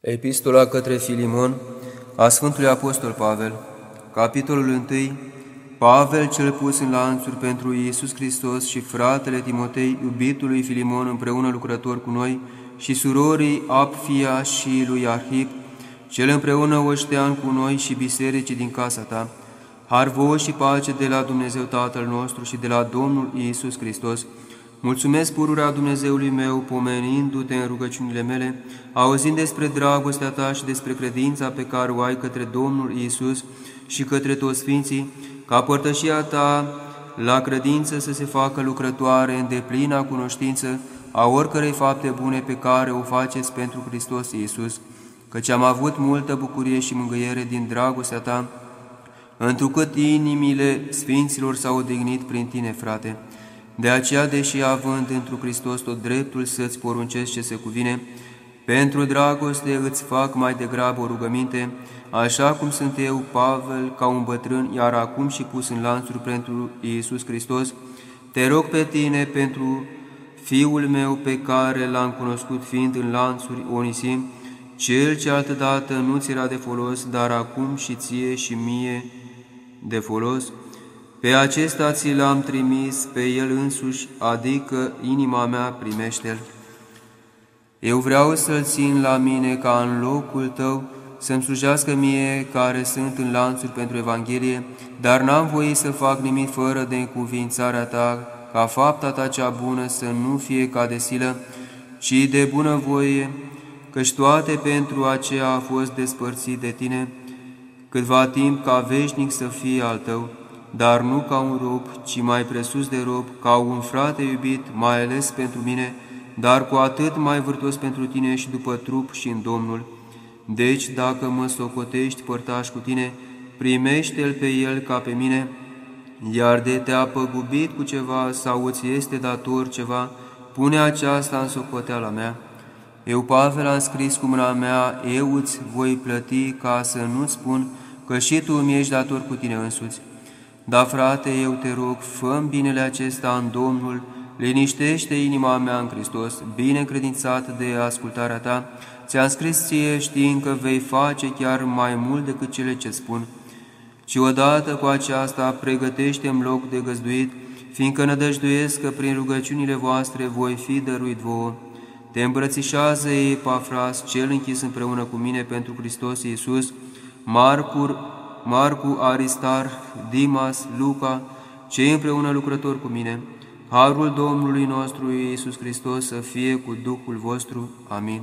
Epistola către Filimon a Sfântului Apostol Pavel, capitolul 1, Pavel cel pus în lanțuri pentru Iisus Hristos și fratele Timotei, iubitului Filimon, împreună lucrător cu noi, și surorii Apfia și lui Arhip, cel împreună oștean cu noi și bisericii din casa ta, har și pace de la Dumnezeu Tatăl nostru și de la Domnul Iisus Hristos, Mulțumesc pururea Dumnezeului meu, pomenindu-te în rugăciunile mele, auzind despre dragostea ta și despre credința pe care o ai către Domnul Iisus și către toți Sfinții, ca părtășia ta la credință să se facă lucrătoare în deplina cunoștință a oricărei fapte bune pe care o faceți pentru Hristos Iisus, căci am avut multă bucurie și mângâiere din dragostea ta, întrucât inimile Sfinților s-au odignit prin tine, frate. De aceea, deși având întru Hristos tot dreptul să-ți poruncesc ce se cuvine, pentru dragoste îți fac mai degrabă o rugăminte, așa cum sunt eu, Pavel, ca un bătrân, iar acum și pus în lanțuri pentru Iisus Hristos, te rog pe tine pentru fiul meu pe care l-am cunoscut fiind în lanțuri Onisim, cel ce altădată nu ți era de folos, dar acum și ție și mie de folos, pe acesta ți l-am trimis pe el însuși, adică inima mea primește-l. Eu vreau să-l țin la mine ca în locul tău, să-mi slujească mie care sunt în lanțuri pentru Evanghelie, dar n-am voie să fac nimic fără de încuvințarea ta, ca fapta ta cea bună să nu fie ca de silă, ci de bună voie, căci toate pentru aceea a fost despărțit de tine, câtva timp ca veșnic să fie al tău, dar nu ca un rob, ci mai presus de rob, ca un frate iubit, mai ales pentru mine, dar cu atât mai vârtos pentru tine și după trup și în Domnul. Deci, dacă mă socotești părtaș cu tine, primește-l pe el ca pe mine, iar de te-a păgubit cu ceva sau îți este dator ceva, pune aceasta în socoteala mea. Eu, Pavel, am scris cu mâna mea, eu îți voi plăti ca să nu-ți spun că și tu mi ești dator cu tine însuți. Da, frate, eu te rog, fă binele acesta în Domnul, liniștește inima mea în Hristos, bine credințat de ascultarea ta, ți-am scris ție știind că vei face chiar mai mult decât cele ce spun. Și odată cu aceasta pregătește-mi loc de găzduit, fiindcă nădăjduiesc că prin rugăciunile voastre voi fi dăruit vouă. Te îmbrățișează Epafras, cel închis împreună cu mine pentru Hristos Iisus, Marcur, Marcu, Aristar, Dimas, Luca, cei împreună lucrători cu mine, Harul Domnului nostru Iisus Hristos să fie cu Duhul vostru. Amin.